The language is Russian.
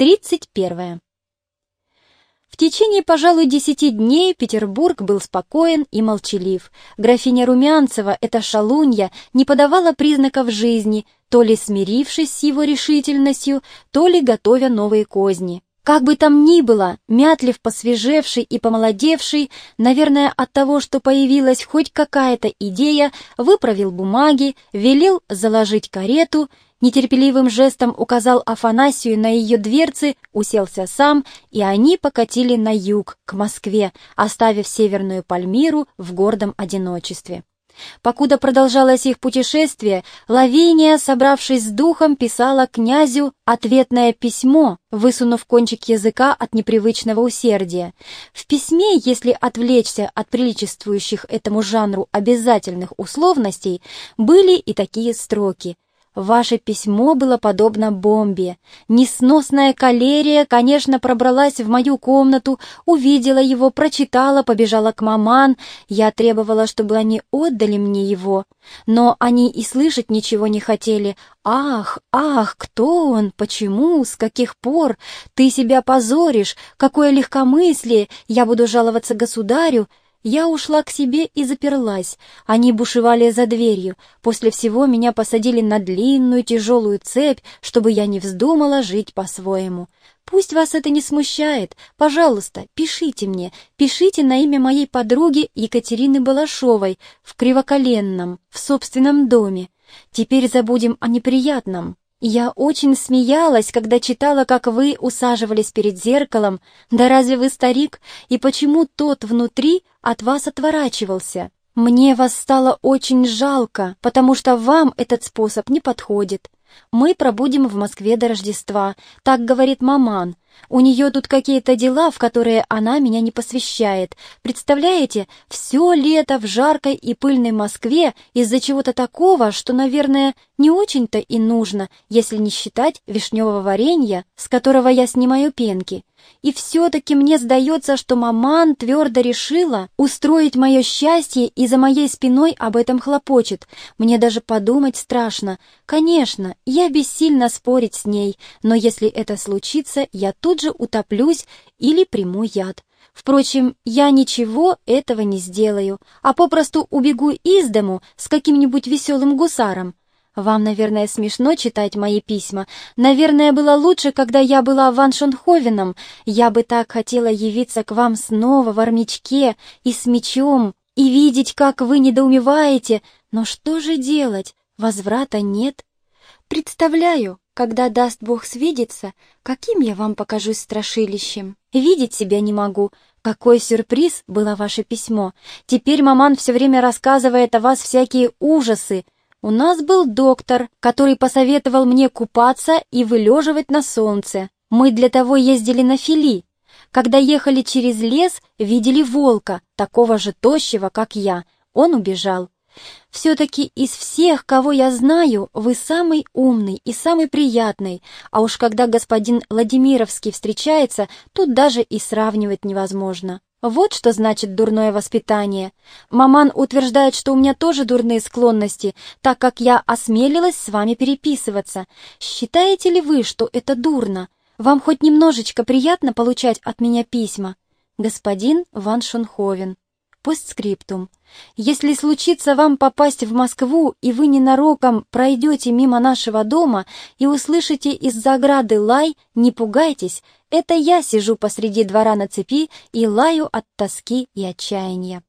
31. В течение, пожалуй, десяти дней Петербург был спокоен и молчалив. Графиня Румянцева, эта шалунья, не подавала признаков жизни, то ли смирившись с его решительностью, то ли готовя новые козни. Как бы там ни было, Мятлив, посвежевший и помолодевший, наверное, от того, что появилась хоть какая-то идея, выправил бумаги, велел заложить карету, нетерпеливым жестом указал Афанасию на ее дверцы, уселся сам, и они покатили на юг, к Москве, оставив Северную Пальмиру в гордом одиночестве. Покуда продолжалось их путешествие, Лавиния, собравшись с духом, писала князю ответное письмо, высунув кончик языка от непривычного усердия. В письме, если отвлечься от приличествующих этому жанру обязательных условностей, были и такие строки — Ваше письмо было подобно бомбе. Несносная калерия, конечно, пробралась в мою комнату, увидела его, прочитала, побежала к маман. Я требовала, чтобы они отдали мне его. Но они и слышать ничего не хотели. «Ах, ах, кто он? Почему? С каких пор? Ты себя позоришь! Какое легкомыслие! Я буду жаловаться государю!» Я ушла к себе и заперлась. Они бушевали за дверью. После всего меня посадили на длинную тяжелую цепь, чтобы я не вздумала жить по-своему. Пусть вас это не смущает. Пожалуйста, пишите мне. Пишите на имя моей подруги Екатерины Балашовой в Кривоколенном, в собственном доме. Теперь забудем о неприятном. Я очень смеялась, когда читала, как вы усаживались перед зеркалом. Да разве вы старик? И почему тот внутри от вас отворачивался? Мне вас стало очень жалко, потому что вам этот способ не подходит. Мы пробудем в Москве до Рождества, так говорит маман. У нее тут какие-то дела, в которые она меня не посвящает. Представляете, все лето в жаркой и пыльной Москве из-за чего-то такого, что, наверное, не очень-то и нужно, если не считать вишневого варенья, с которого я снимаю пенки. И все-таки мне сдается, что маман твердо решила устроить мое счастье и за моей спиной об этом хлопочет. Мне даже подумать страшно. Конечно, я бессильно спорить с ней, но если это случится, я тут же утоплюсь или приму яд. Впрочем, я ничего этого не сделаю, а попросту убегу из дому с каким-нибудь веселым гусаром. Вам, наверное, смешно читать мои письма. Наверное, было лучше, когда я была Ваншонховеном. Я бы так хотела явиться к вам снова в армячке и с мечом, и видеть, как вы недоумеваете. Но что же делать? Возврата нет. Представляю, когда даст Бог свидеться, каким я вам покажусь страшилищем. Видеть себя не могу. Какой сюрприз было ваше письмо. Теперь маман все время рассказывает о вас всякие ужасы. У нас был доктор, который посоветовал мне купаться и вылеживать на солнце. Мы для того ездили на фили. Когда ехали через лес, видели волка, такого же тощего, как я. Он убежал. Все-таки из всех, кого я знаю, вы самый умный и самый приятный, а уж когда господин Владимировский встречается, тут даже и сравнивать невозможно. Вот что значит дурное воспитание. Маман утверждает, что у меня тоже дурные склонности, так как я осмелилась с вами переписываться. Считаете ли вы, что это дурно? Вам хоть немножечко приятно получать от меня письма? Господин Ван Шунховен. Постскриптум. Если случится вам попасть в Москву, и вы ненароком пройдете мимо нашего дома и услышите из-за ограды лай, не пугайтесь, это я сижу посреди двора на цепи и лаю от тоски и отчаяния.